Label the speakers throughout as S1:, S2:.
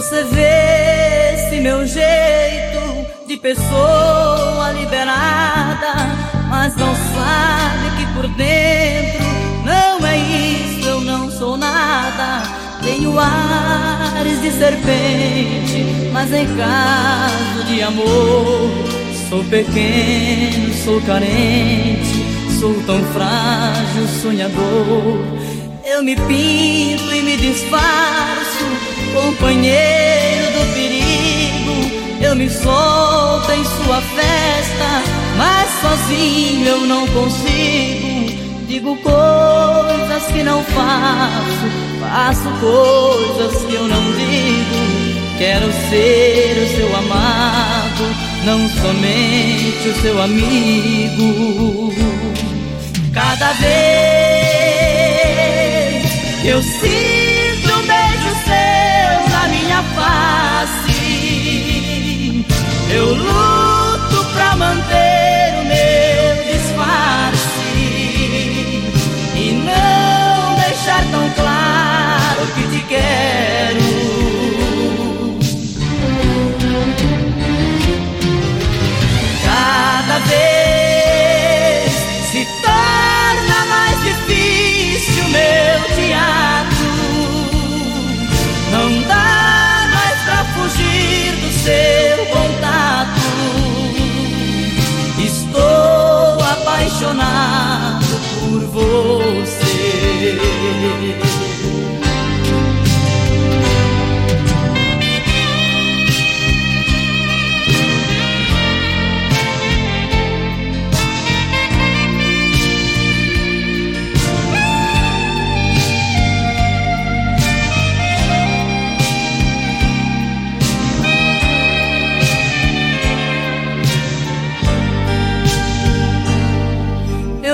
S1: Você vê esse meu jeito de pessoa liberada, mas não sabe que por dentro não é isso, eu não sou nada. Tenho ares de serpente, mas em caso de amor, sou pequeno, sou carente, sou tão frágil, sonhador. Eu me pinto e me disfarço, companheiro do perigo. Eu me solto em sua festa, mas sozinho eu não consigo. Digo coisas que não faço, faço coisas que eu não digo. Quero ser o seu amado, não somente o seu amigo. Cada vez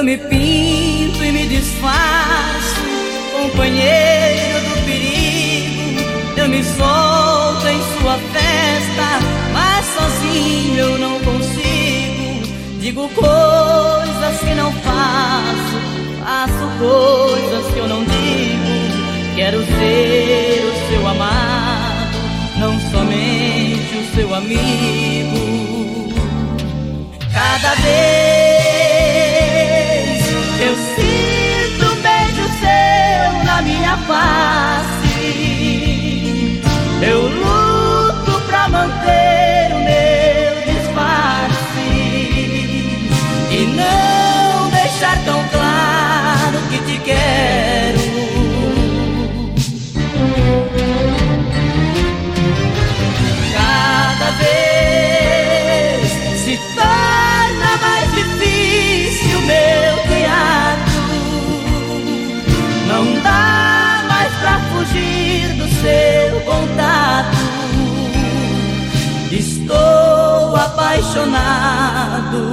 S1: me pinto companheiro do perigo. Eu me solto em sua festa, mas sozinho eu não consigo. Digo coisas que não faço, faço coisas que eu não digo. Quero ser o seu amado, não somente o seu amigo. Cada vez Eu luto pra manter o meu disfarce e não deixar tão claro que te quero. Cada vez se torna mais difícil meu teatro. Não dá mais pra fugir do seu apaixonado